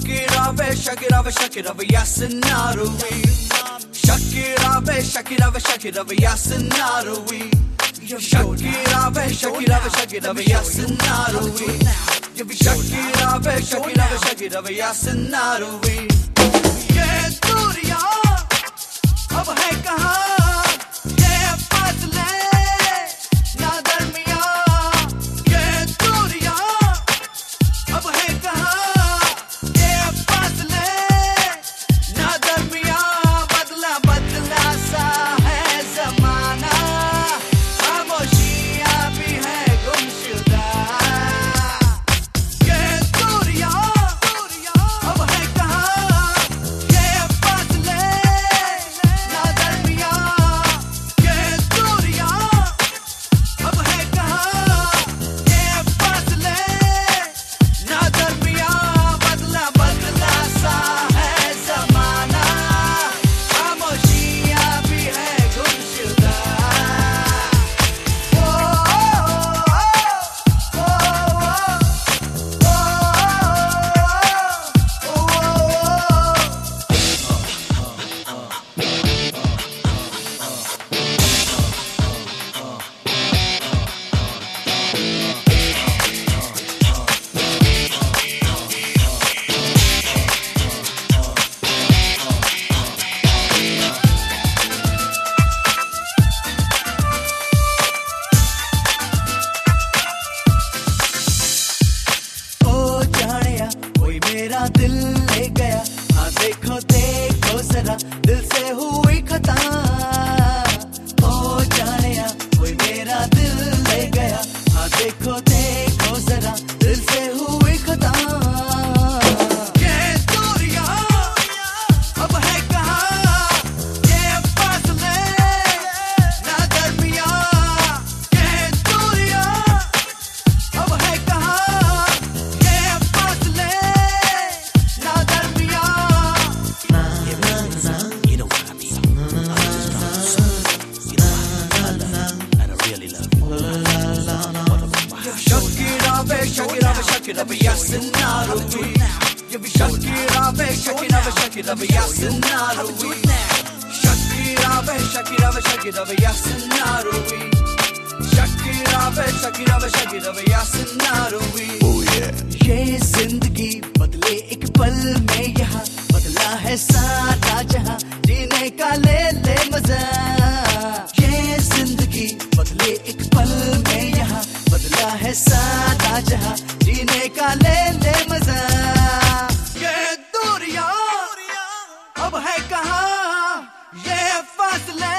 Shakira, Shakira, Yasinarui. Shakira, Shakira, Shakira, Yasinarui. Shakira, Shakira, Shakira, Yasinarui. Shakira, Shakira, Shakira, Yasinarui. ये दूरिया अब है कहाँ little Shakira Biasinaro we Shakira be Shakira be Shakira Biasinaro we Shakira be Shakira be Shakira Biasinaro we Shakira be Shakira be Shakira Biasinaro we Oh yeah ये ज़िंदगी बदले एक पल में यहाँ बदला है सारा जहाँ जीने का ले ले मज़ा ये ज़िंदगी बदले एक पल में यहाँ बदला है सारा जहा जीने का ले ले मज़ा। ये दूरिया अब है कहा? ये फासला